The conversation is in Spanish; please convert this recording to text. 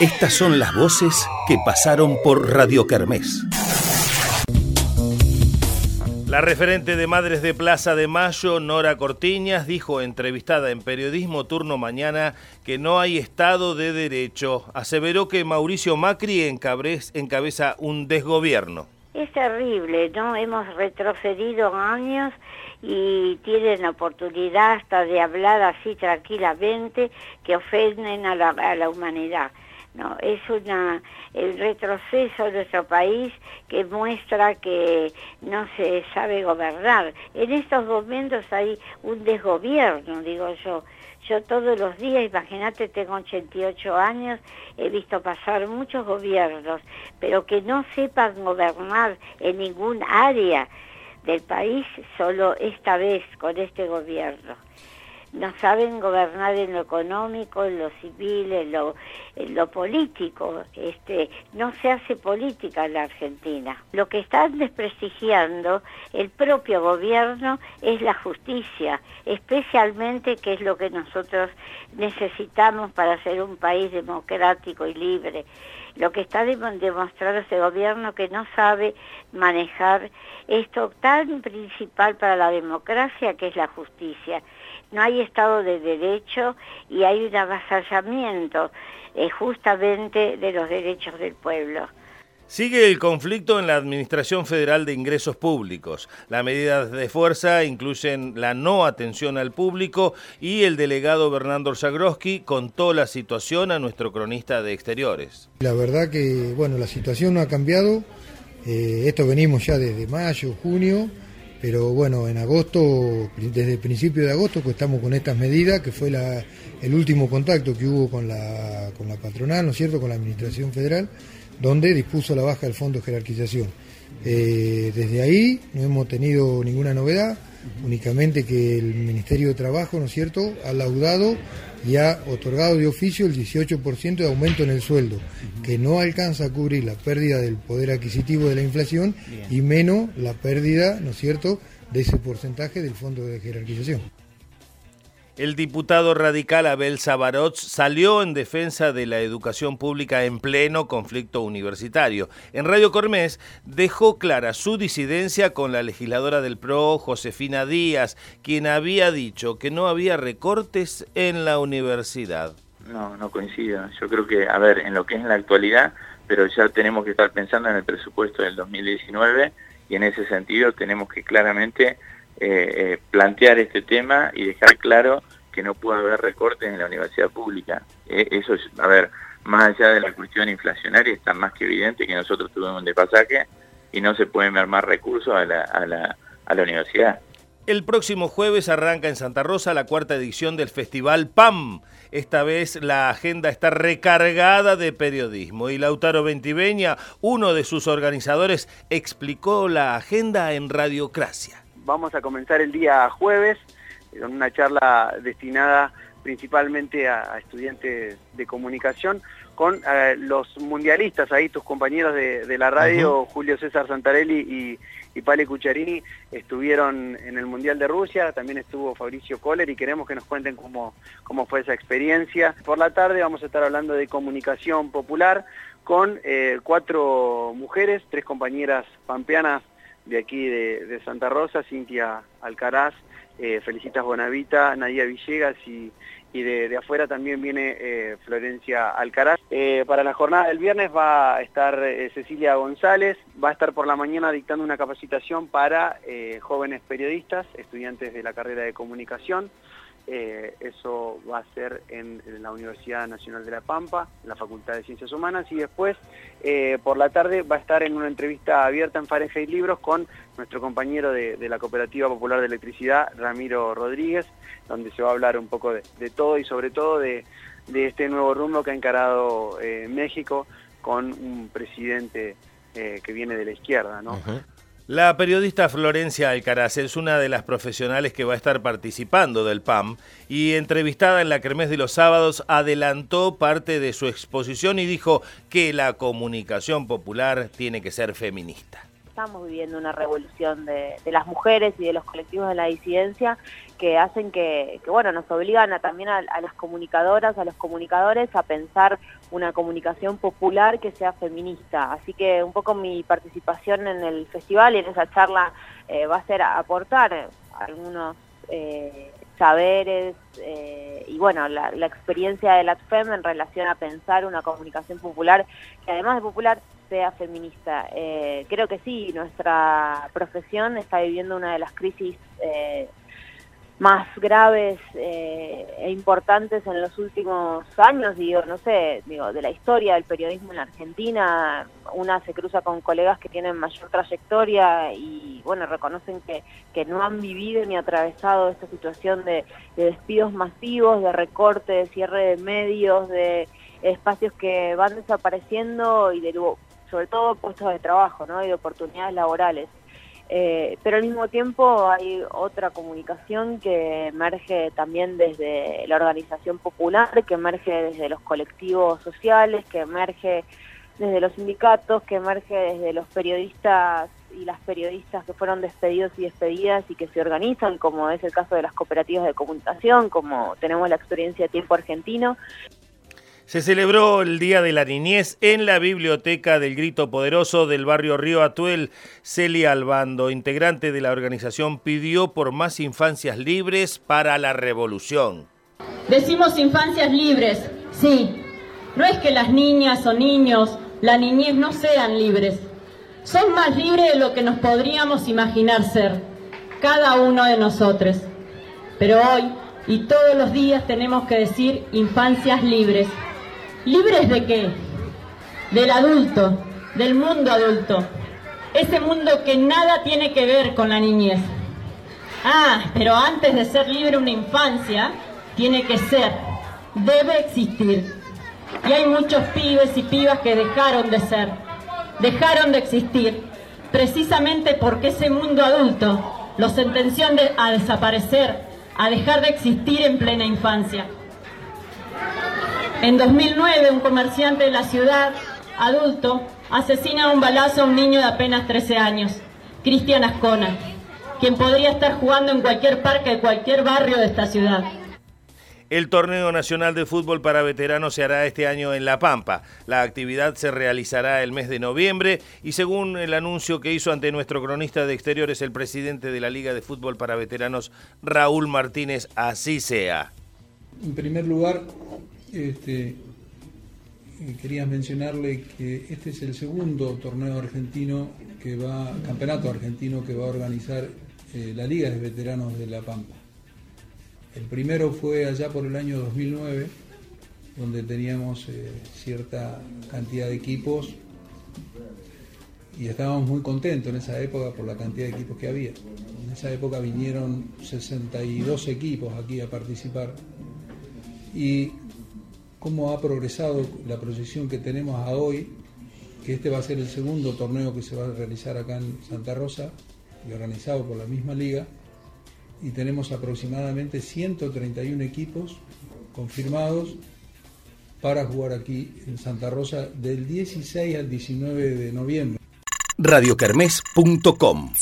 Estas son las voces que pasaron por Radio Kermés. La referente de Madres de Plaza de Mayo, Nora Cortiñas, dijo entrevistada en Periodismo Turno Mañana que no hay Estado de Derecho. Aseveró que Mauricio Macri encabeza un desgobierno. Es terrible, ¿no? Hemos retrocedido años y tienen la oportunidad hasta de hablar así tranquilamente que ofenden a la, a la humanidad. No, es una, el retroceso de nuestro país que muestra que no se sabe gobernar. En estos momentos hay un desgobierno, digo yo. Yo todos los días, imagínate, tengo 88 años, he visto pasar muchos gobiernos, pero que no sepan gobernar en ningún área del país, solo esta vez con este gobierno no saben gobernar en lo económico, en lo civil, en lo, político. Este, no se hace política en la Argentina. Lo que están desprestigiando el propio gobierno es la justicia, especialmente que es lo que nosotros necesitamos para ser un país democrático y libre. Lo que está demostrando ese gobierno que no sabe manejar esto tan principal para la democracia que es la justicia no hay Estado de Derecho y hay un avasallamiento eh, justamente de los derechos del pueblo. Sigue el conflicto en la Administración Federal de Ingresos Públicos. Las medidas de fuerza incluyen la no atención al público y el delegado Bernardo Zagroski contó la situación a nuestro cronista de Exteriores. La verdad que, bueno, la situación no ha cambiado. Eh, esto venimos ya desde mayo, junio pero bueno, en agosto, desde el principio de agosto, pues estamos con estas medidas, que fue el último contacto que hubo con la, con la patronal, ¿no es cierto?, con la Administración Federal, donde dispuso la baja del fondo de jerarquización. Eh, desde ahí no hemos tenido ninguna novedad, únicamente que el Ministerio de Trabajo, ¿no es cierto?, ha laudado y ha otorgado de oficio el 18% de aumento en el sueldo, que no alcanza a cubrir la pérdida del poder adquisitivo de la inflación y menos la pérdida, ¿no es cierto?, de ese porcentaje del fondo de jerarquización. El diputado radical Abel Sabarot salió en defensa de la educación pública en pleno conflicto universitario. En Radio Cormés dejó clara su disidencia con la legisladora del PRO, Josefina Díaz, quien había dicho que no había recortes en la universidad. No, no coincido. Yo creo que, a ver, en lo que es en la actualidad, pero ya tenemos que estar pensando en el presupuesto del 2019 y en ese sentido tenemos que claramente eh, eh, plantear este tema y dejar claro que no puede haber recortes en la universidad pública. Eh, eso es, a ver, más allá de la cuestión inflacionaria, está más que evidente que nosotros tuvimos un despasaje y no se pueden ver más recursos a la, a la, a la universidad. El próximo jueves arranca en Santa Rosa la cuarta edición del festival PAM. Esta vez la agenda está recargada de periodismo y Lautaro Ventiveña, uno de sus organizadores, explicó la agenda en Radiocracia vamos a comenzar el día jueves con una charla destinada principalmente a, estudiantes de comunicación con eh, los mundialistas, ahí tus compañeros de, la radio, Julio César Santarelli y, y Pale Cucharini, estuvieron en el Mundial de Rusia, también estuvo Fabricio Kohler y queremos que nos cuenten cómo, cómo fue esa experiencia. Por la tarde vamos a estar hablando de comunicación popular con eh, cuatro mujeres, tres compañeras pampeanas de aquí de, Santa Rosa, Cintia Alcaraz, eh, Felicitas Bonavita, Nadia Villegas y, de, afuera también viene eh, Florencia Alcaraz. Eh, para la jornada del viernes va a estar Cecilia González, va a estar por la mañana dictando una capacitación para jóvenes periodistas, estudiantes de la carrera de comunicación. Eh, eso va a ser en, la Universidad Nacional de La Pampa, en la Facultad de Ciencias Humanas, y después eh, por la tarde va a estar en una entrevista abierta en Fahrenheit Libros con nuestro compañero de, la Cooperativa Popular de Electricidad, Ramiro Rodríguez, donde se va a hablar un poco de, todo y sobre todo de, este nuevo rumbo que ha encarado eh, México con un presidente que viene de la izquierda, ¿no? La periodista Florencia Alcaraz es una de las profesionales que va a estar participando del PAM y entrevistada en la Kermés de los Sábados adelantó parte de su exposición y dijo que la comunicación popular tiene que ser feminista. Estamos viviendo una revolución de, las mujeres y de los colectivos de la disidencia que hacen que, bueno, nos obligan a, también a, las comunicadoras, a los comunicadores a pensar una comunicación popular que sea feminista. Así que un poco mi participación en el festival y en esa charla eh, va a ser aportar algunos eh, saberes eh, y bueno, la, experiencia de la FEM en relación a pensar una comunicación popular que además de popular sea feminista. Eh, creo que sí, nuestra profesión está viviendo una de las crisis eh, más graves eh, e importantes en los últimos años, digo, no sé, digo, de la historia del periodismo en la Argentina, una se cruza con colegas que tienen mayor trayectoria y, bueno, reconocen que, que no han vivido ni atravesado esta situación de, de despidos masivos, de recorte, de cierre de medios, de espacios que van desapareciendo y de sobre todo puestos de trabajo ¿no? y de oportunidades laborales. Eh, pero al mismo tiempo hay otra comunicación que emerge también desde la organización popular, que emerge desde los colectivos sociales, que emerge desde los sindicatos, que emerge desde los periodistas y las periodistas que fueron despedidos y despedidas y que se organizan, como es el caso de las cooperativas de comunicación, como tenemos la experiencia Tiempo Argentino. Se celebró el Día de la Niñez en la biblioteca del Grito Poderoso del barrio Río Atuel. Celia Albando, integrante de la organización, pidió por más infancias libres para la revolución. Decimos infancias libres, sí. No es que las niñas o niños, la niñez no sean libres. Son más libres de lo que nos podríamos imaginar ser, cada uno de nosotros. Pero hoy y todos los días tenemos que decir infancias libres ¿Libres de qué? Del adulto, del mundo adulto. Ese mundo que nada tiene que ver con la niñez. Ah, pero antes de ser libre una infancia, tiene que ser, debe existir. Y hay muchos pibes y pibas que dejaron de ser, dejaron de existir, precisamente porque ese mundo adulto los sentenció a desaparecer, a dejar de existir en plena infancia. En 2009, un comerciante de la ciudad, adulto, asesina a un balazo a un niño de apenas 13 años, Cristian Ascona, quien podría estar jugando en cualquier parque de cualquier barrio de esta ciudad. El torneo nacional de fútbol para veteranos se hará este año en La Pampa. La actividad se realizará el mes de noviembre y según el anuncio que hizo ante nuestro cronista de exteriores el presidente de la Liga de Fútbol para Veteranos, Raúl Martínez, así sea. En primer lugar, este, quería mencionarle que este es el segundo torneo argentino que va, campeonato argentino que va a organizar eh, la Liga de Veteranos de La Pampa. El primero fue allá por el año 2009, donde teníamos eh, cierta cantidad de equipos y estábamos muy contentos en esa época por la cantidad de equipos que había. En esa época vinieron 62 equipos aquí a participar y cómo ha progresado la proyección que tenemos a hoy, que este va a ser el segundo torneo que se va a realizar acá en Santa Rosa y organizado por la misma liga, y tenemos aproximadamente 131 equipos confirmados para jugar aquí en Santa Rosa del 16 al 19 de noviembre. radiocarmes.com